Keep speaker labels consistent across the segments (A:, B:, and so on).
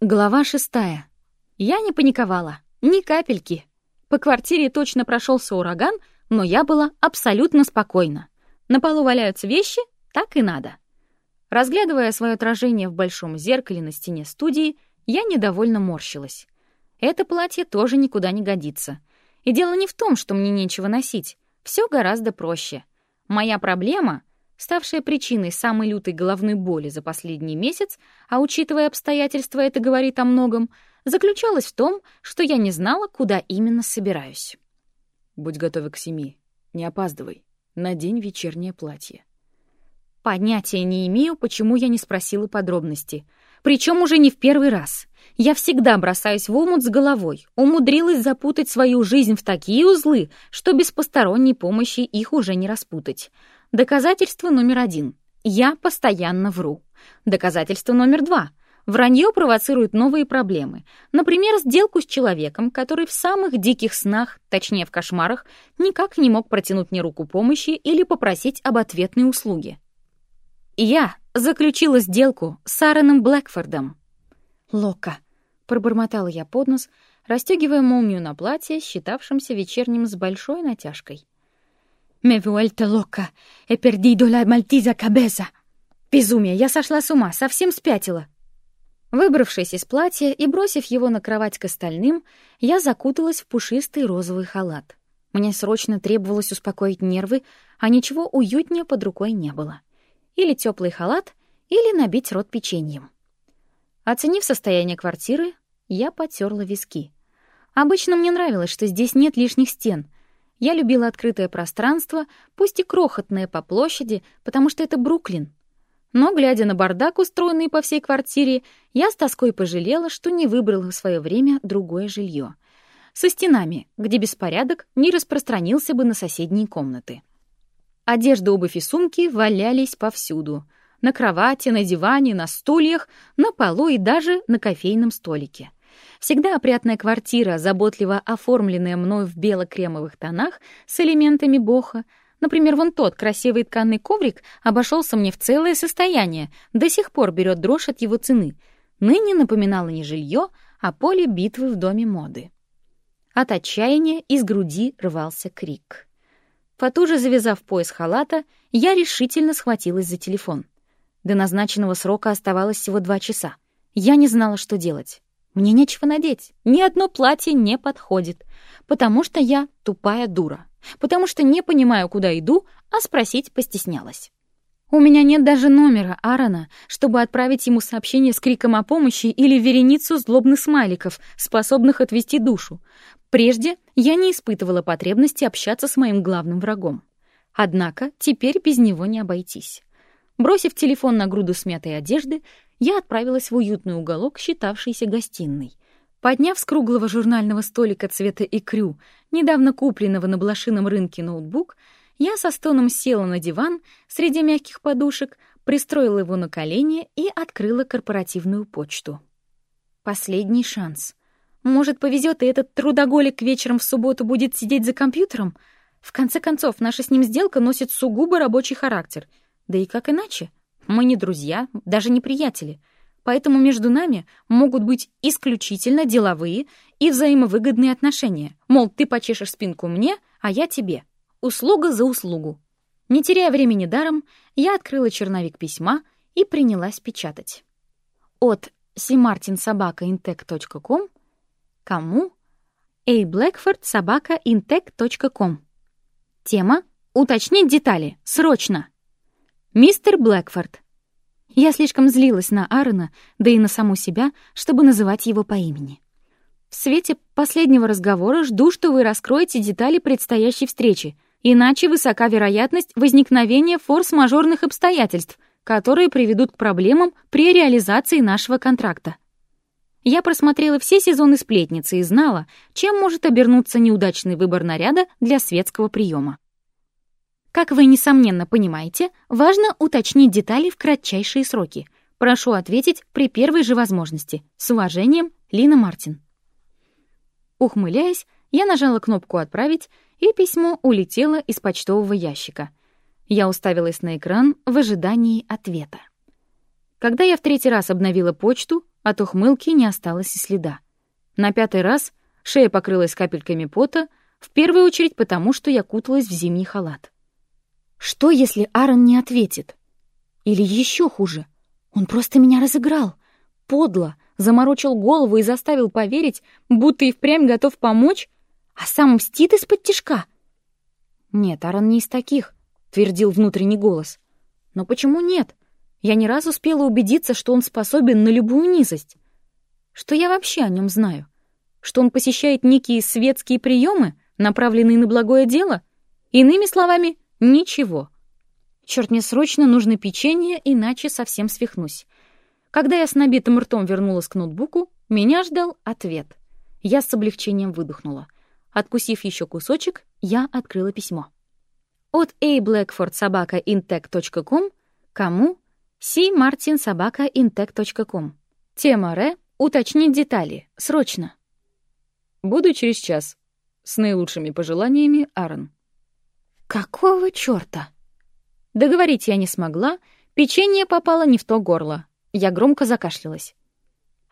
A: Глава шестая. Я не паниковала. Ни капельки. По квартире точно прошелся ураган, но я была абсолютно спокойна. На полу валяются вещи, так и надо. Разглядывая свое отражение в большом зеркале на стене студии, я недовольно морщилась. Это платье тоже никуда не годится. И дело не в том, что мне нечего носить. Все гораздо проще. Моя проблема ставшая причиной самой лютой головной боли за последний месяц, а учитывая обстоятельства, это говорит о многом, заключалась в том, что я не знала, куда именно собираюсь.
B: «Будь готова к семи. Не опаздывай. Надень вечернее платье».
A: Понятия не имею, почему я не спросила подробности. Причем уже не в первый раз. Я всегда бросаюсь в омут с головой, умудрилась запутать свою жизнь в такие узлы, что без посторонней помощи их уже не распутать. Доказательство номер один. Я постоянно вру. Доказательство номер два. Вранье провоцирует новые проблемы. Например, сделку с человеком, который в самых диких снах, точнее в кошмарах, никак не мог протянуть мне руку помощи или попросить об ответной услуге. Я заключила сделку с Аароном Блэкфордом. «Лока», — пробормотала я под нос, расстегивая молнию на платье, считавшемся вечерним с большой натяжкой. «Me vuelto loca, he perdido la maldita cabeza!» «Безумие! Я сошла с ума, совсем спятила!» Выбравшись из платья и бросив его на кровать к остальным, я закуталась в пушистый розовый халат. Мне срочно требовалось успокоить нервы, а ничего уютнее под рукой не было. Или теплый халат, или набить рот печеньем. Оценив состояние квартиры, я потерла виски. Обычно мне нравилось, что здесь нет лишних стен — я любила открытое пространство, пусть и крохотное по площади, потому что это Бруклин. Но, глядя на бардак, устроенный по всей квартире, я с тоской пожалела, что не выбрала в свое время другое жилье. Со стенами, где беспорядок не распространился бы на соседние комнаты. Одежда, обувь и сумки валялись повсюду. На кровати, на диване, на стульях, на полу и даже на кофейном столике. Всегда опрятная квартира, заботливо оформленная мною в бело-кремовых тонах с элементами боха. Например, вон тот красивый тканый коврик обошелся мне в целое состояние, до сих пор берет дрожь от его цены. Ныне напоминало не жилье, а поле битвы в доме моды. От отчаяния из груди рвался крик. Потуже завязав пояс халата, я решительно схватилась за телефон. До назначенного срока оставалось всего два часа. Я не знала, что делать. Мне нечего надеть, ни одно платье не подходит, потому что я тупая дура, потому что не понимаю, куда иду, а спросить постеснялась. У меня нет даже номера Аарона, чтобы отправить ему сообщение с криком о помощи или вереницу злобных смайликов, способных отвести душу. Прежде я не испытывала потребности общаться с моим главным врагом. Однако теперь без него не обойтись. Бросив телефон на груду смятой одежды, я отправилась в уютный уголок, считавшийся гостиной. Подняв с круглого журнального столика цвета икрю, недавно купленного на блошином рынке ноутбук, я со стоном села на диван среди мягких подушек, пристроила его на колени и открыла корпоративную почту. Последний шанс. Может, повезет, и этот трудоголик вечером в субботу будет сидеть за компьютером? В конце концов, наша с ним сделка носит сугубо рабочий характер. Да и как иначе? Мы не друзья, даже не приятели, поэтому между нами могут быть исключительно деловые и взаимовыгодные отношения. Мол, ты почешешь спинку мне, а я тебе. Услуга за услугу. Не теряя времени даром, я открыла черновик письма и принялась печатать. От cmartinsobakaintech.com Кому? A. Blackford собака Тема «Уточнить детали. Срочно!» «Мистер Блэкфорд». Я слишком злилась на Аарона, да и на саму себя, чтобы называть его по имени. В свете последнего разговора жду, что вы раскроете детали предстоящей встречи, иначе высока вероятность возникновения форс-мажорных обстоятельств, которые приведут к проблемам при реализации нашего контракта. Я просмотрела все сезоны «Сплетницы» и знала, чем может обернуться неудачный выбор наряда для светского приема. Как вы, несомненно, понимаете, важно уточнить детали в кратчайшие сроки. Прошу ответить при первой же возможности. С уважением, Лина Мартин. Ухмыляясь, я нажала кнопку «Отправить», и письмо улетело из почтового ящика. Я уставилась на экран в ожидании ответа. Когда я в третий раз обновила почту, от ухмылки не осталось и следа. На пятый раз шея покрылась капельками пота, в первую очередь потому, что я куталась в зимний халат. Что, если Аарон не ответит? Или еще хуже, он просто меня разыграл, подло, заморочил голову и заставил поверить, будто и впрямь готов помочь, а сам мстит из-под тишка. Нет, Аарон не из таких, твердил внутренний голос. Но почему нет? Я не раз успела убедиться, что он способен на любую низость. Что я вообще о нем знаю? Что он посещает некие светские приемы, направленные на благое дело? Иными словами, ничего. Черт, мне срочно нужно печенье, иначе совсем свихнусь. Когда я с набитым ртом вернулась к ноутбуку, меня ждал ответ. Я с облегчением выдохнула. Откусив еще кусочек, я открыла письмо. От A. Blackford собака intech.com кому cmartinsobaka.intech.com. Тема Ре «Уточнить детали. Срочно».
B: Буду через час. С наилучшими пожеланиями, Аарон.
A: Какого чёрта? Договорить я не смогла, печенье попало не в то горло. Я громко закашлялась.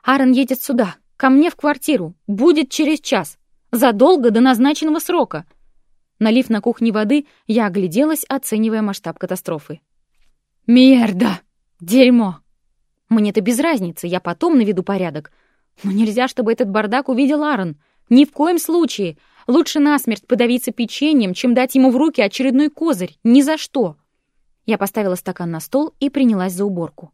A: Аарон едет сюда, ко мне в квартиру. Будет через час. Задолго до назначенного срока. Налив на кухне воды, я огляделась, оценивая масштаб катастрофы. «Мерда!» Дерьмо. Мне-то без разницы, я потом наведу порядок. Но нельзя, чтобы этот бардак увидел Аарон. Ни в коем случае. Лучше насмерть подавиться печеньем, чем дать ему в руки очередной козырь. Ни за что. Я поставила стакан на стол и принялась за уборку.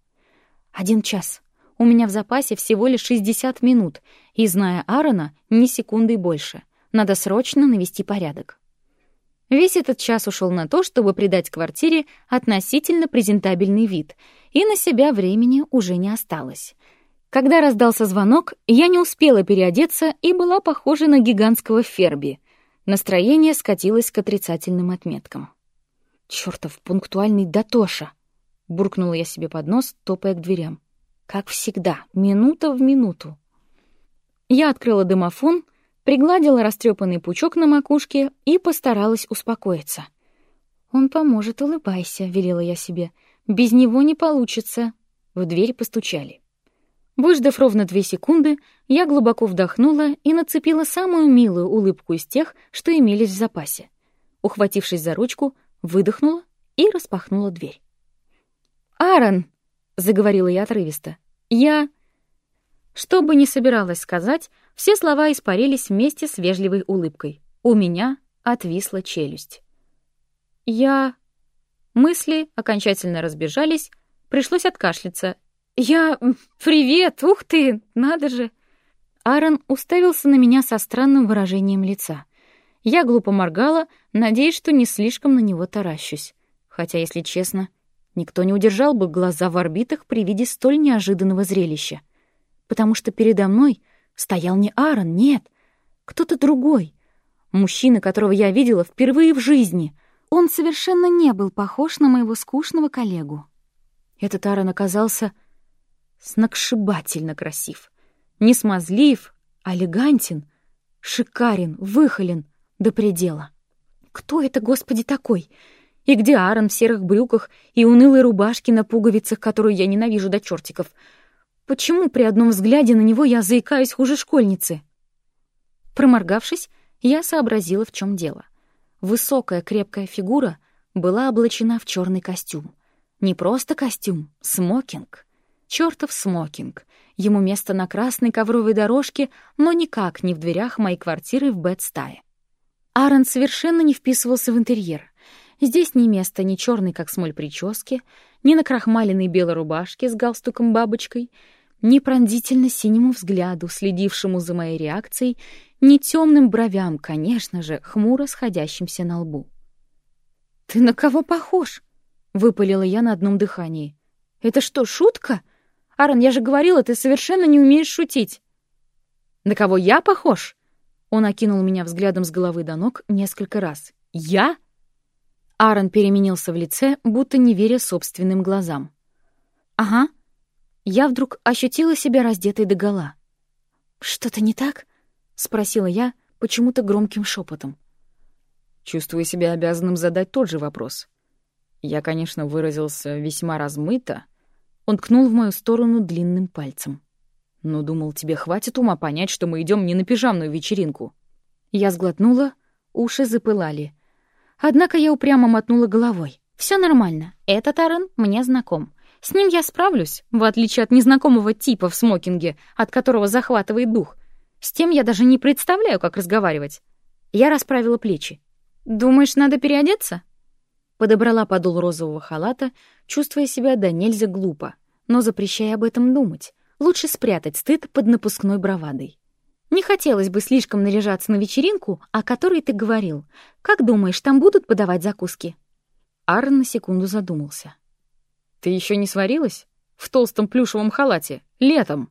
A: Один час. У меня в запасе всего лишь 60 минут, и, зная Аарона, ни секунды больше. Надо срочно навести порядок. Весь этот час ушел на то, чтобы придать квартире относительно презентабельный вид, и на себя времени уже не осталось. Когда раздался звонок, я не успела переодеться и была похожа на гигантского Ферби. Настроение скатилось к отрицательным отметкам. «Чёртов пунктуальный Датоша!» — буркнула я себе под нос, топая к дверям. «Как всегда, минута в минуту». Я открыла домофон пригладила растрепанный пучок на макушке и постаралась успокоиться. «Он поможет, улыбайся», — велела я себе. «Без него не получится». В дверь постучали. Выждав ровно две секунды, я глубоко вдохнула и нацепила самую милую улыбку из тех, что имелись в запасе. Ухватившись за ручку, выдохнула и распахнула дверь. «Аарон!» — заговорила я отрывисто. «Я...» Что бы ни собиралась сказать, все слова испарились вместе с вежливой улыбкой. У меня отвисла челюсть. Я... Мысли окончательно разбежались, пришлось откашляться. «Я... Привет! Ух ты! Надо же!» Аарон уставился на меня со странным выражением лица. Я глупо моргала, надеясь, что не слишком на него таращусь. Хотя, если честно, никто не удержал бы глаза в орбитах при виде столь неожиданного зрелища. Потому что передо мной стоял не Аарон, нет, кто-то другой. Мужчина, которого я видела впервые в жизни. Он совершенно не был похож на моего скучного коллегу. Этот Аарон оказался сногсшибательно красив. Не смазлив, а элегантен, шикарен, выхолен до предела. Кто это, Господи, такой? И где Аарон в серых брюках и унылой рубашке на пуговицах, которую я ненавижу до чертиков — Почему при одном взгляде на него я заикаюсь хуже школьницы? Проморгавшись, я сообразила, в чем дело. Высокая крепкая фигура была облачена в черный костюм. Не просто костюм, смокинг. Чёртов смокинг. Ему место на красной ковровой дорожке, но никак не в дверях моей квартиры в Бэтстае. Аарон совершенно не вписывался в интерьер. Здесь ни места ни черной, как смоль, прически, ни на крахмаленной белой рубашке с галстуком-бабочкой — ни пронзительно синему взгляду, следившему за моей реакцией, ни темным бровям, конечно же, хмуро сходящимся на лбу. «Ты на кого похож?» — выпалила я на одном дыхании. «Это что, шутка? Аарон, я же говорила, ты совершенно не умеешь шутить». «На кого я похож?» Он окинул меня взглядом с головы до ног несколько раз. «Я?» Аарон переменился в лице, будто не веря собственным глазам. «Ага», я вдруг ощутила себя раздетой догола. «Что-то не так?» — спросила я почему-то громким шепотом.
B: Чувствую себя обязанным задать тот же вопрос. Я, конечно, выразился весьма размыто. Он
A: ткнул в мою сторону длинным пальцем.
B: «Ну, думал, тебе хватит ума понять, что мы идем не на пижамную вечеринку».
A: Я сглотнула, уши запылали. Однако я упрямо мотнула головой. Все нормально, этот Аарон мне знаком. С ним я справлюсь, в отличие от незнакомого типа в смокинге, от которого захватывает дух. С тем я даже не представляю, как разговаривать. Я расправила плечи. «Думаешь, надо переодеться?» Подобрала подол розового халата, чувствуя себя до нельзя глупо, но запрещая об этом думать. Лучше спрятать стыд под напускной бравадой. Не хотелось бы слишком наряжаться на вечеринку, о которой ты говорил. Как думаешь, там будут подавать закуски?» Аарон на секунду задумался.
B: «Ты еще не сварилась? В толстом плюшевом халате. Летом!»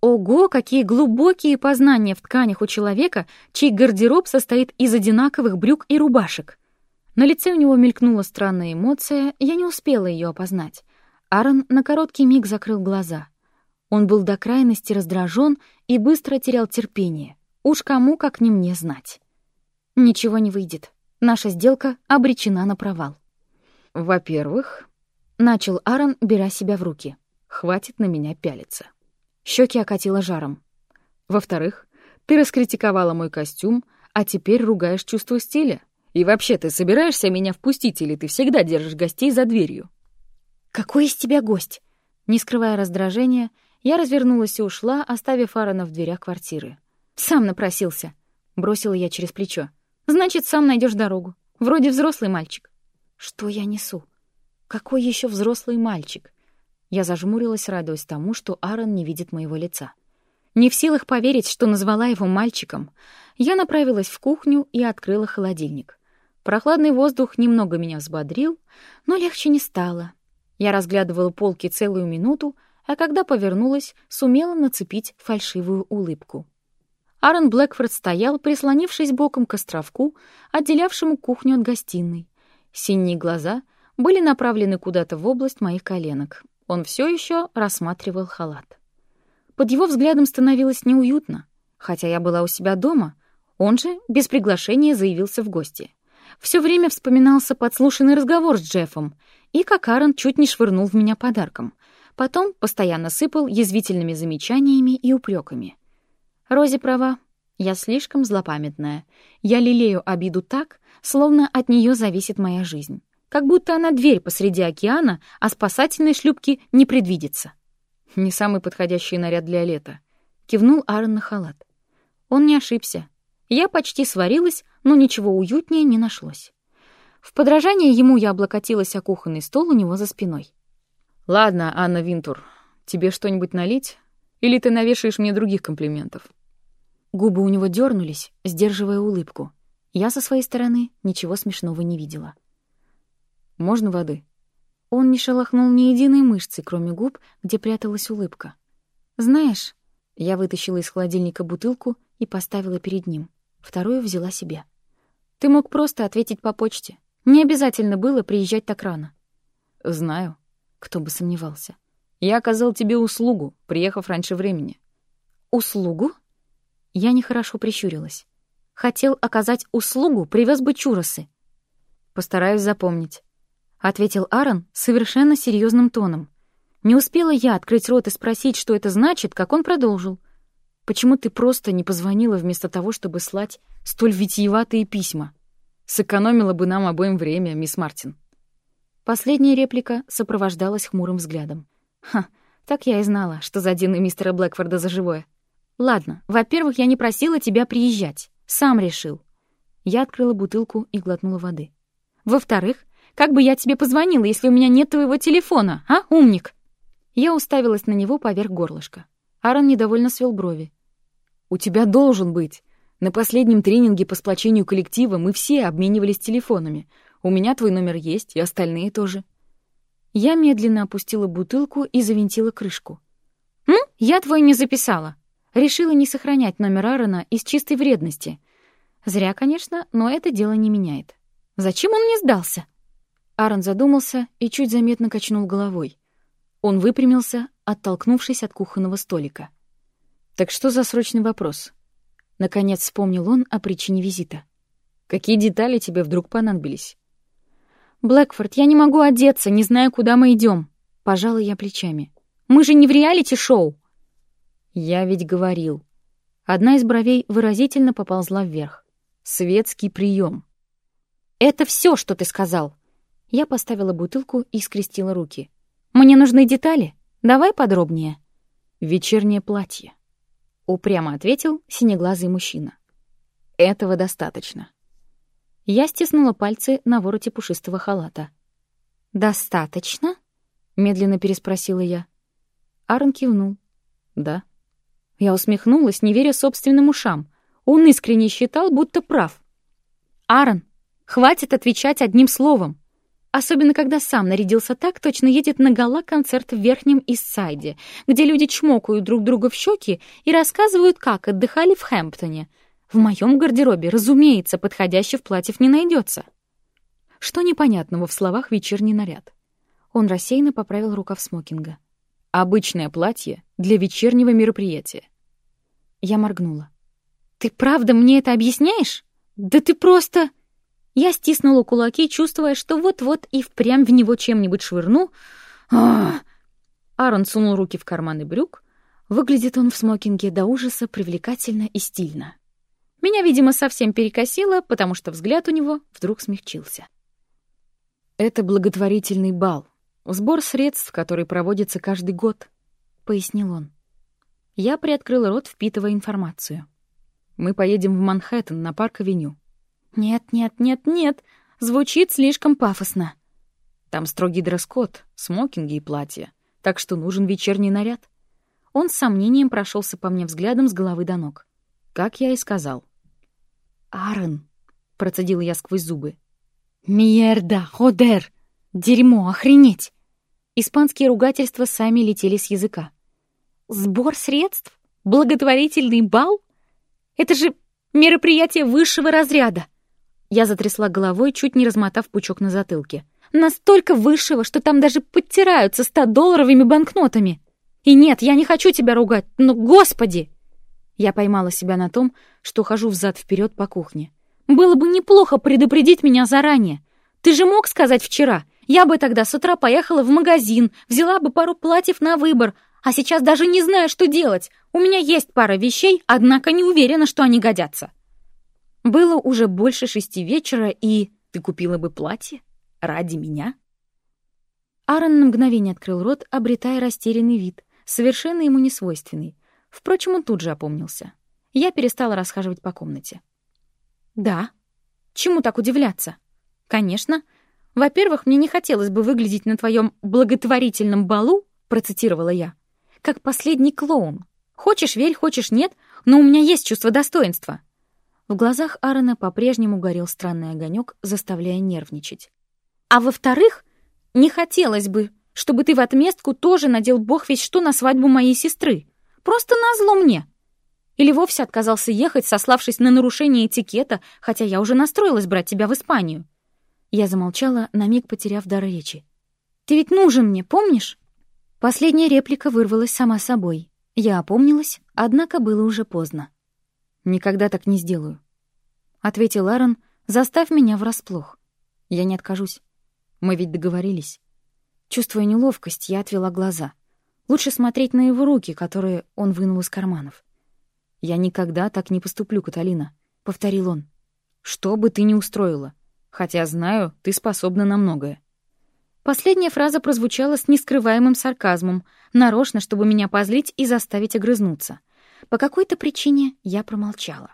A: Ого, какие глубокие познания в тканях у человека, чей гардероб состоит из одинаковых брюк и рубашек. На лице у него мелькнула странная эмоция, я не успела ее опознать. Аарон на короткий миг закрыл глаза. Он был до крайности раздражен и быстро терял терпение. Уж кому, как не мне, знать. Ничего не выйдет. Наша сделка обречена на провал.
B: Во-первых,
A: начал Аарон, беря себя в руки.
B: Хватит на меня пялиться.
A: Щеки окатило жаром.
B: Во-вторых, ты раскритиковала мой костюм, а теперь ругаешь чувство стиля. И вообще, ты собираешься меня впустить или ты всегда держишь гостей за дверью?
A: Какой из тебя гость? Не скрывая раздражения, я развернулась и ушла, оставив Аарона в дверях квартиры. Сам напросился, бросила я через плечо. Значит, сам найдешь дорогу. Вроде взрослый мальчик. Что я несу? Какой еще взрослый мальчик? Я зажмурилась, радуясь тому, что Аарон не видит моего лица. Не в силах поверить, что назвала его мальчиком, я направилась в кухню и открыла холодильник. Прохладный воздух немного меня взбодрил, но легче не стало. Я разглядывала полки целую минуту, а когда повернулась, сумела нацепить фальшивую улыбку. Аарон Блэкфорд стоял, прислонившись боком к островку, отделявшему кухню от гостиной. Синие глаза были направлены куда-то в область моих коленок. Он все еще рассматривал халат. Под его взглядом становилось неуютно. Хотя я была у себя дома, он же без приглашения заявился в гости. Все время вспоминался подслушанный разговор с Джеффом, и как Аарон чуть не швырнул в меня подарком. Потом постоянно сыпал язвительными замечаниями и упреками. Рози права, я слишком злопамятная. Я лелею обиду так, словно от нее зависит моя жизнь как будто она дверь посреди океана, а спасательной шлюпки не предвидится.
B: Не самый подходящий наряд для лета.
A: Кивнул Аарон на халат. Он не ошибся. Я почти сварилась, но ничего уютнее не нашлось. В подражание ему я облокотилась о кухонный стол у него за спиной.
B: «Ладно, Анна Винтур, тебе что-нибудь налить? Или ты навешаешь мне других комплиментов?»
A: Губы у него дернулись, сдерживая улыбку. Я со своей стороны ничего смешного не видела.
B: Можно воды?»
A: Он не шелохнул ни единой мышцы, кроме губ, где пряталась улыбка. «Знаешь...» Я вытащила из холодильника бутылку и поставила перед ним. Вторую взяла себе. «Ты мог просто ответить по почте. Не обязательно было приезжать так рано».
B: «Знаю».
A: Кто бы сомневался.
B: «Я оказал тебе услугу, приехав раньше времени».
A: «Услугу?» Я нехорошо прищурилась. «Хотел оказать услугу, привез бы чуросы».
B: «Постараюсь запомнить».
A: — ответил Аарон совершенно серьезным тоном. Не успела я открыть рот и спросить, что это значит, как он продолжил. «Почему ты просто не позвонила вместо того, чтобы слать столь витиеватые письма?
B: Сэкономила бы нам обоим время, мисс Мартин».
A: Последняя реплика сопровождалась хмурым взглядом. «Ха, так я и знала, что задену мистера Блэкфорда за живое. Ладно, во-первых, я не просила тебя приезжать. Сам решил». Я открыла бутылку и глотнула воды. «Во-вторых, как бы я тебе позвонила, если у меня нет твоего телефона, а, умник?» Я уставилась на него поверх горлышка. Аарон недовольно свел брови.
B: «У тебя должен быть. На последнем тренинге по сплочению коллектива мы все обменивались телефонами. У меня твой номер есть, и остальные тоже».
A: Я медленно опустила бутылку и завинтила крышку. «Ну, я твой не записала. Решила не сохранять номер Аарона из чистой вредности. Зря, конечно, но это дело не меняет. Зачем он мне сдался?» Аарон задумался и чуть заметно качнул головой. Он выпрямился, оттолкнувшись от кухонного столика.
B: «Так что за срочный вопрос?»
A: Наконец вспомнил он о причине визита.
B: «Какие детали тебе вдруг понадобились?»
A: «Блэкфорд, я не могу одеться, не зная, куда мы идем. Пожала я плечами. «Мы же не в реалити-шоу!»
B: «Я ведь говорил». Одна из бровей выразительно поползла вверх. «Светский прием».
A: «Это все, что ты сказал!» Я поставила бутылку и скрестила руки. «Мне нужны детали. Давай подробнее».
B: «Вечернее платье», — упрямо ответил синеглазый мужчина. «Этого достаточно». Я стиснула пальцы на вороте пушистого халата.
A: «Достаточно?»
B: — медленно переспросила я. Аарон кивнул. «Да».
A: Я усмехнулась, не веря собственным ушам. Он искренне считал, будто прав. «Аарон, хватит отвечать одним словом. Особенно, когда сам нарядился так, точно едет на гала-концерт в Верхнем Иссайде, где люди чмокают друг друга в щеки и рассказывают, как отдыхали в Хэмптоне. В моем гардеробе, разумеется, подходящих платьев не найдется.
B: Что непонятного в словах «вечерний наряд»? Он рассеянно поправил рукав смокинга. «Обычное платье для вечернего мероприятия».
A: Я моргнула. «Ты правда мне это объясняешь? Да ты просто...» Я стиснула кулаки, чувствуя, что вот-вот и впрямь в него чем-нибудь швырну. Ах!
B: Аарон сунул руки в карманы брюк. Выглядит он в смокинге до ужаса привлекательно и стильно.
A: Меня, видимо, совсем перекосило, потому что взгляд у него вдруг смягчился.
B: «Это благотворительный бал, сбор средств, который проводится каждый год», — пояснил он. Я приоткрыла рот, впитывая информацию. «Мы поедем в Манхэттен на парк-авеню.
A: «Нет, нет, нет, нет, звучит слишком пафосно».
B: Там строгий дресс-код, смокинги и платья, так что нужен вечерний наряд. Он с сомнением прошелся по мне взглядом с головы до ног. Как я и сказал.
A: «Аарон», — процедил я сквозь зубы. «Мьерда, ходер! Дерьмо, охренеть!» Испанские ругательства сами летели с языка. «Сбор средств? Благотворительный бал? Это же мероприятие высшего разряда!» Я затрясла головой, чуть не размотав пучок на затылке. «Настолько высшего, что там даже подтираются ста-долларовыми банкнотами! И нет, я не хочу тебя ругать, но, господи!» Я поймала себя на том, что хожу взад вперед по кухне. «Было бы неплохо предупредить меня заранее. Ты же мог сказать вчера. Я бы тогда с утра поехала в магазин, взяла бы пару платьев на выбор, а сейчас даже не знаю, что делать. У меня есть пара вещей, однако не уверена, что они годятся». Было уже больше шести вечера, и ты купила бы платье ради меня? Аарон на мгновение открыл рот, обретая растерянный вид, совершенно ему несвойственный. Впрочем, он тут же опомнился. Я перестала расхаживать по комнате. «Да. Чему так удивляться? Конечно. Во-первых, мне не хотелось бы выглядеть на твоем благотворительном балу, процитировала я, как последний клоун. Хочешь верь, хочешь нет, но у меня есть чувство достоинства. В глазах Аарона по-прежнему горел странный огонек, заставляя нервничать. «А во-вторых, не хотелось бы, чтобы ты в отместку тоже надел бог весь что на свадьбу моей сестры. Просто назло мне. Или вовсе отказался ехать, сославшись на нарушение этикета, хотя я уже настроилась брать тебя в Испанию». Я замолчала, на миг потеряв дар речи. «Ты ведь нужен мне, помнишь?» Последняя реплика вырвалась сама собой. Я опомнилась, однако было уже поздно. «Никогда так не сделаю», — ответил Аарон, заставь меня врасплох. «Я не откажусь. Мы ведь договорились». Чувствуя неловкость, я отвела глаза. Лучше смотреть на его руки, которые он вынул из карманов. «Я никогда так не поступлю, Каталина», — повторил он. «Что бы ты ни устроила, хотя знаю, ты способна на многое». Последняя фраза прозвучала с нескрываемым сарказмом, нарочно, чтобы меня позлить и заставить огрызнуться. По какой-то причине я промолчала.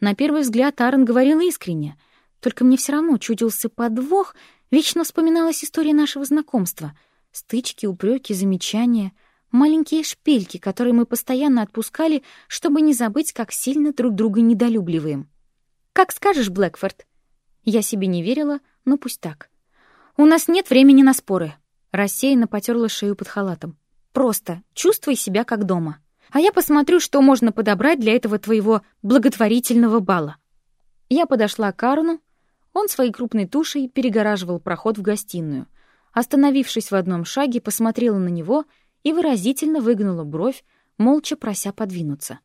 A: На первый взгляд Аарон говорил искренне, только мне все равно чудился подвох, вечно вспоминалась история нашего знакомства. Стычки, упреки, замечания, маленькие шпильки, которые мы постоянно отпускали, чтобы не забыть, как сильно друг друга недолюбливаем. «Как скажешь, Блэкфорд». Я себе не верила, но пусть так. «У нас нет времени на споры», — рассеянно потерла шею под халатом. «Просто чувствуй себя как дома» а я посмотрю, что можно подобрать для этого твоего благотворительного бала». Я подошла к Карну, он своей крупной тушей перегораживал проход в гостиную. Остановившись в одном шаге, посмотрела на него и выразительно выгнула бровь, молча прося подвинуться.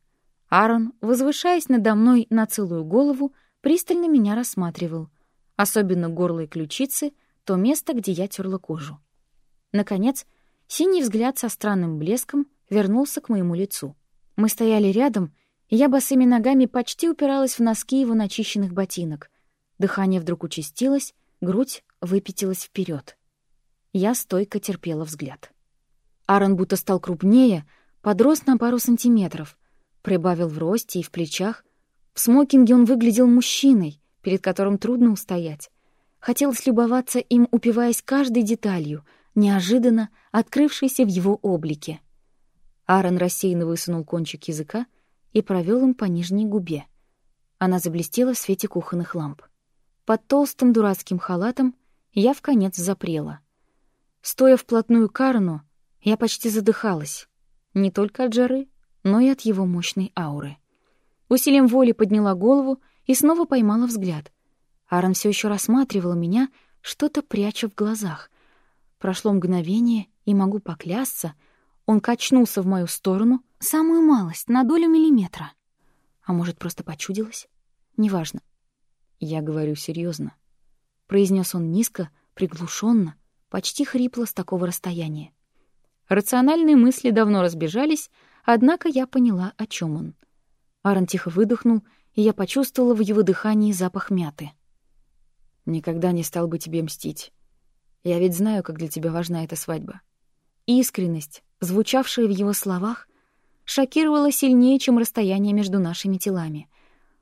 A: Аарон, возвышаясь надо мной на целую голову, пристально меня рассматривал, особенно горло и ключицы, то место, где я терла кожу. Наконец,
B: Синий взгляд со странным блеском вернулся к моему лицу. Мы стояли рядом, и я босыми ногами почти упиралась в носки его начищенных ботинок. Дыхание вдруг участилось, грудь выпятилась вперед. Я стойко терпела взгляд. Аарон будто стал крупнее, подрос на пару сантиметров, прибавил в росте и в плечах. В смокинге он выглядел мужчиной, перед которым трудно устоять. Хотелось любоваться им, упиваясь каждой деталью, неожиданно открывшейся в его облике. Аарон рассеянно высунул кончик языка и провел им по нижней губе. Она заблестела в свете кухонных ламп. Под толстым дурацким халатом я в конец запрела. Стоя вплотную к Аарону, я почти задыхалась. Не только от жары, но и от его мощной ауры. Усилием воли подняла голову и снова поймала взгляд. Аарон все еще рассматривал меня, что-то пряча в глазах. Прошло мгновение, и могу поклясться, он качнулся в мою сторону самую малость, на долю миллиметра. А может, просто почудилось? Неважно. Я говорю серьезно, произнес он низко, приглушенно, почти хрипло с такого расстояния. Рациональные мысли давно разбежались, однако я поняла, о чем он. Аарон тихо выдохнул, и я почувствовала в его дыхании запах мяты. «Никогда не стал бы тебе мстить. Я ведь знаю, как для тебя важна эта свадьба». Искренность, звучавшая в его словах, шокировала сильнее, чем расстояние между нашими телами.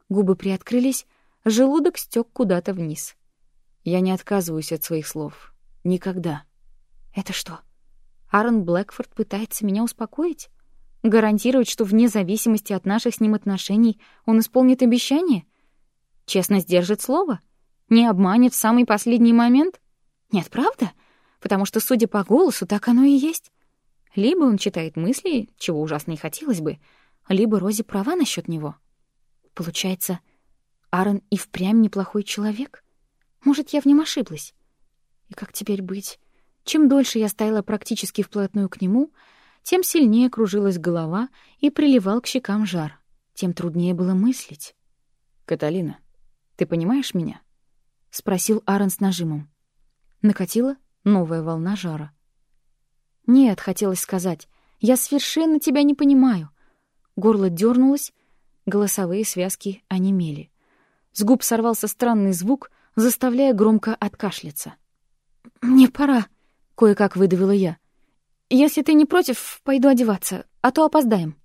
B: Губы приоткрылись, желудок стёк куда-то вниз. Я не отказываюсь от своих слов. Никогда. Это что? Аарон Блэкфорд пытается меня успокоить? Гарантировать, что вне зависимости от наших с ним отношений он исполнит обещание? Честно сдержит слово? Не обманет в самый последний момент? Нет, правда? Потому что, судя по голосу, так оно и есть. Либо он читает мысли, чего ужасно и хотелось бы, либо Рози права насчет него. Получается, Аарон и впрямь неплохой человек? Может, я в нем ошиблась? И как теперь быть? Чем дольше я стояла практически вплотную к нему, тем сильнее кружилась голова и приливал к щекам жар, тем труднее было мыслить. «Каталина, ты понимаешь меня?» — спросил Аарон с нажимом. Накатила новая волна жара. «Нет», — хотелось сказать, — «я совершенно тебя не понимаю». Горло дернулось, голосовые связки онемели. С губ сорвался странный звук, заставляя громко откашляться. «Мне пора», Кое-как выдавила я. «Если ты не против, пойду одеваться, а то опоздаем».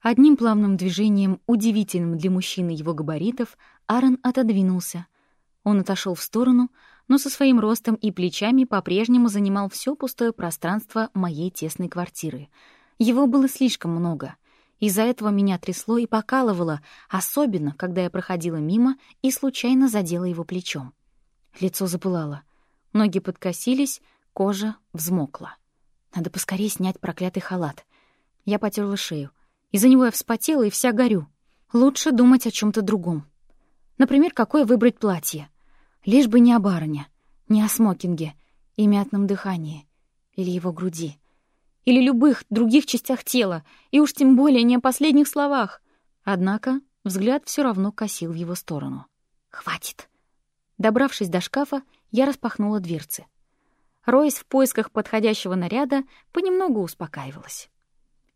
B: Одним плавным движением, удивительным для мужчины его габаритов, Аарон отодвинулся. Он отошел в сторону, но со своим ростом и плечами по-прежнему занимал все пустое пространство моей тесной квартиры. Его было слишком много. Из-за этого меня трясло и покалывало, особенно, когда я проходила мимо и случайно задела его плечом. Лицо запылало — Ноги подкосились, кожа взмокла. Надо поскорее снять проклятый халат. Я потерла шею. Из-за него я вспотела и вся горю. Лучше думать о чем то другом. Например, какое выбрать платье. Лишь бы не о барыне, не о смокинге и мятном дыхании. Или его груди. Или любых других частях тела, и уж тем более не о последних словах. Однако взгляд все равно косил в его сторону. «Хватит!» Добравшись до шкафа, я распахнула дверцы. Роясь в поисках подходящего наряда, понемногу успокаивалась.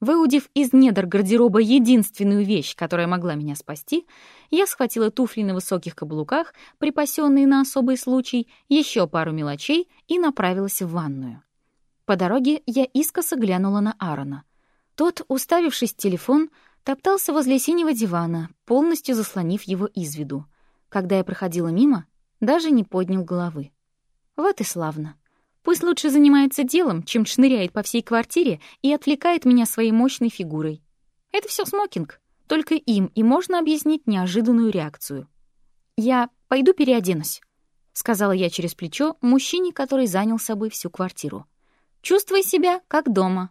B: Выудив из недр гардероба единственную вещь, которая могла меня спасти, я схватила туфли на высоких каблуках, припасенные на особый случай, еще пару мелочей и направилась в ванную. По дороге я искоса глянула на Аарона. Тот, уставившись в телефон, топтался возле синего дивана, полностью заслонив его из виду. Когда я проходила мимо, даже не поднял головы. Вот и славно. Пусть лучше занимается делом, чем шныряет по всей квартире и отвлекает меня своей мощной фигурой. Это все смокинг. Только им и можно объяснить неожиданную реакцию. «Я пойду переоденусь», — сказала я через плечо мужчине, который занял собой всю квартиру. «Чувствуй себя как дома».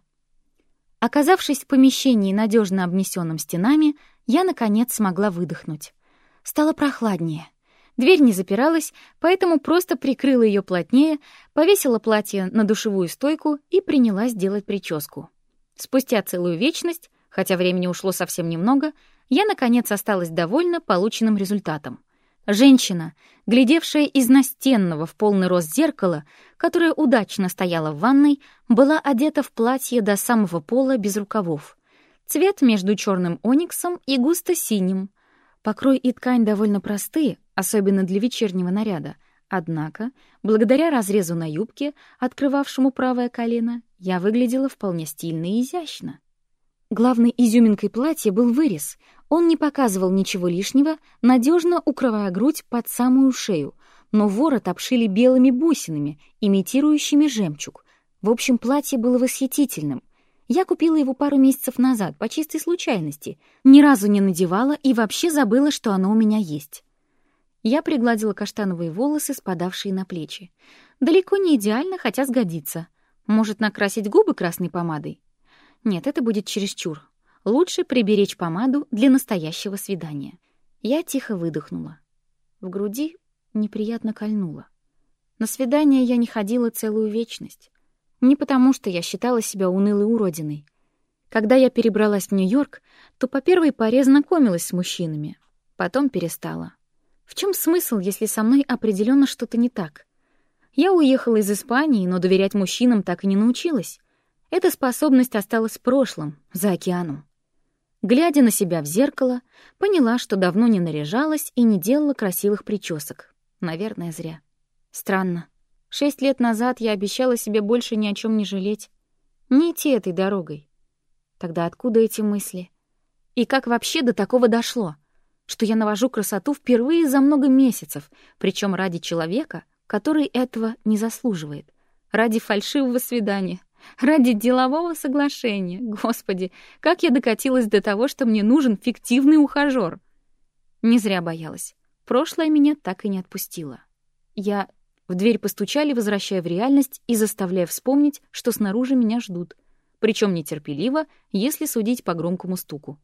B: Оказавшись в помещении, надежно обнесенном стенами, я, наконец, смогла выдохнуть. Стало прохладнее. Дверь не запиралась, поэтому просто прикрыла ее плотнее, повесила платье на душевую стойку и принялась делать прическу. Спустя целую вечность, хотя времени ушло совсем немного, я, наконец, осталась довольна полученным результатом.
A: Женщина, глядевшая из настенного в полный рост зеркала, которое удачно стояло в ванной, была одета в платье до самого пола без рукавов. Цвет между черным ониксом и густо-синим. Покрой и ткань довольно простые, особенно для вечернего наряда. Однако, благодаря разрезу на юбке, открывавшему правое колено, я выглядела вполне стильно и изящно. Главной изюминкой платья был вырез. Он не показывал ничего лишнего, надежно укрывая грудь под самую шею, но ворот обшили белыми бусинами, имитирующими жемчуг. В общем, платье было восхитительным. Я купила его пару месяцев назад, по чистой случайности, ни разу не надевала и вообще забыла, что оно у меня есть. Я пригладила каштановые волосы, спадавшие на плечи. Далеко не идеально, хотя сгодится. Может, накрасить губы красной помадой? Нет, это будет чересчур. Лучше приберечь помаду для настоящего свидания. Я тихо выдохнула. В груди неприятно кольнуло. На свидание я не ходила целую вечность. Не потому, что я считала себя унылой уродиной. Когда я перебралась в Нью-Йорк, то по первой паре знакомилась с мужчинами. Потом перестала. В чем смысл, если со мной определенно что-то не так? Я уехала из Испании, но доверять мужчинам так и не научилась. Эта способность осталась в прошлом, за океаном. Глядя на себя в зеркало, поняла, что давно не наряжалась и не делала красивых причесок. Наверное, зря. Странно. Шесть лет назад я обещала себе больше ни о чем не жалеть. Не идти этой дорогой. Тогда откуда эти мысли? И как вообще до такого дошло? Что я навожу красоту впервые за много месяцев, причем ради человека, который этого не заслуживает. Ради фальшивого свидания. Ради делового соглашения. Господи, как я докатилась до того, что мне нужен фиктивный ухажёр. Не зря боялась. Прошлое меня так и не отпустило. Я... В дверь постучали, возвращая в реальность и заставляя вспомнить, что снаружи меня ждут. Причем нетерпеливо, если судить по громкому стуку.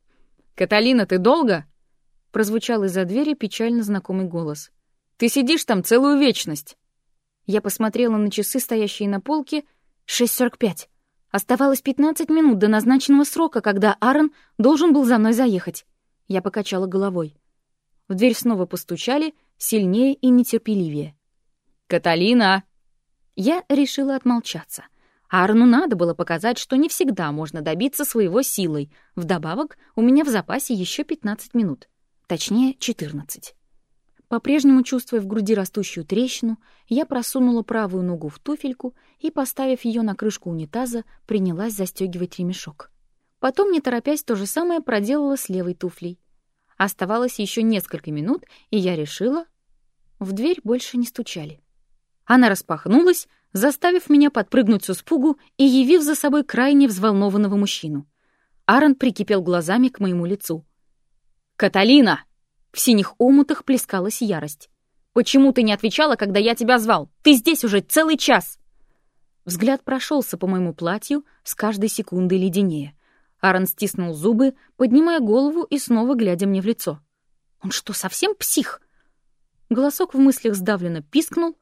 A: «Каталина, ты долго?» Прозвучал из-за двери печально знакомый голос. «Ты сидишь там целую вечность!» Я посмотрела на часы, стоящие на полке, 6.45. Оставалось 15 минут до назначенного срока, когда Аарон должен был за мной заехать. Я покачала головой. В дверь снова постучали, сильнее и нетерпеливее. «Каталина!» Я решила отмолчаться. Аарону надо было показать, что не всегда можно добиться своего силой. Вдобавок, у меня в запасе еще 15 минут. Точнее, 14. По-прежнему чувствуя в груди растущую трещину, я просунула правую ногу в туфельку и, поставив ее на крышку унитаза, принялась застегивать ремешок. Потом, не торопясь, то же самое проделала с левой туфлей. Оставалось еще несколько минут, и я решила... В дверь больше не стучали. Она распахнулась, заставив меня подпрыгнуть с испугу и явив за собой крайне взволнованного мужчину. Аарон прикипел глазами к моему лицу. «Каталина!» В синих омутах плескалась ярость. «Почему ты не отвечала, когда я тебя звал? Ты здесь уже целый час!» Взгляд прошелся по моему платью, с каждой секундой леденее. Аарон стиснул зубы, поднимая голову и снова глядя мне в лицо. «Он что, совсем псих?» Голосок в мыслях сдавленно пискнул.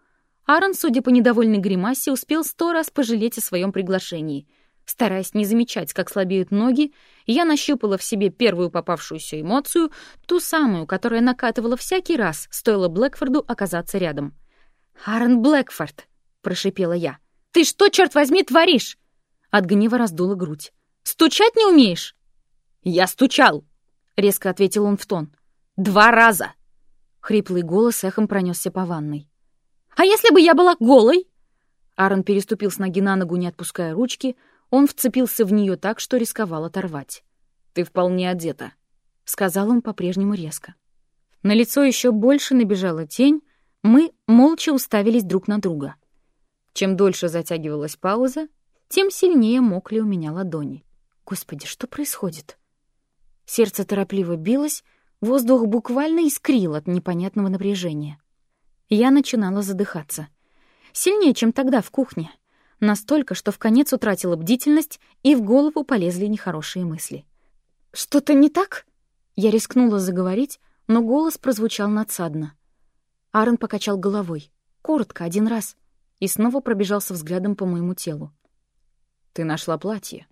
A: Аарон, судя по недовольной гримасе, успел сто раз пожалеть о своем приглашении — Стараясь не замечать, как слабеют ноги, я нащупала в себе первую попавшуюся эмоцию, ту самую, которая накатывала всякий раз, стоило Блэкфорду оказаться рядом. «Аарон Блэкфорд!» — прошипела я. «Ты что, черт возьми, творишь?» От гнева раздула грудь. «Стучать не умеешь?» «Я стучал!» — резко ответил он в тон. «Два раза!» Хриплый голос эхом пронесся по ванной. «А если бы я была голой?» Аарон переступил с ноги на ногу, не отпуская ручки, он вцепился в нее так, что рисковал оторвать. «Ты вполне одета», — сказал он по-прежнему резко. На лицо еще больше набежала тень, мы молча уставились друг на друга. Чем дольше затягивалась пауза, тем сильнее мокли у меня ладони. Господи, что происходит? Сердце торопливо билось, воздух буквально искрил от непонятного напряжения. Я начинала задыхаться. Сильнее, чем тогда в кухне. Настолько, что в конец утратила бдительность, и в голову полезли нехорошие мысли. «Что-то не так?» Я рискнула заговорить, но голос прозвучал надсадно. Аарон покачал головой, коротко, один раз, и снова пробежался взглядом по моему телу. «Ты нашла платье?»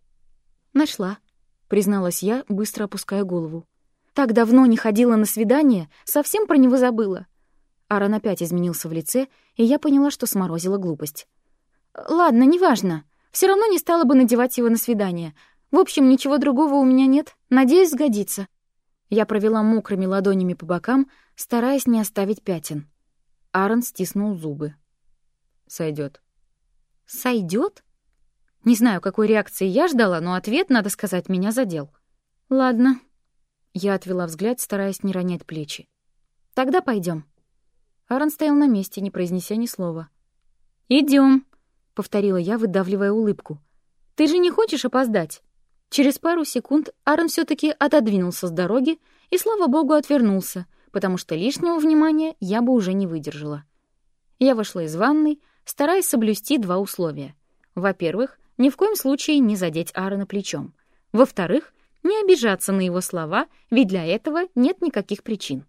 A: «Нашла», — призналась я, быстро опуская голову. «Так давно не ходила на свидание, совсем про него забыла.
B: Аарон опять изменился в лице, и я поняла, что сморозила глупость. «Ладно, неважно. Все равно не стала бы надевать его на свидание. В общем, ничего другого у меня нет. Надеюсь, сгодится». Я провела мокрыми ладонями по бокам, стараясь не оставить пятен. Аарон стиснул зубы. Сойдет. Сойдет? Не знаю, какой реакции я ждала, но ответ, надо сказать, меня задел. Ладно. Я отвела взгляд, стараясь не ронять плечи. Тогда пойдем. Аарон стоял на месте, не произнеся ни слова. Идем, повторила я, выдавливая улыбку. Ты же не хочешь опоздать? Через пару секунд Аарон все таки отодвинулся с дороги и, слава богу, отвернулся, потому что лишнего внимания я бы уже не выдержала. Я вышла из ванной, стараясь соблюсти два условия. Во-первых, ни в коем случае не задеть Аарона плечом. Во-вторых, не обижаться на его слова, ведь для этого нет никаких причин.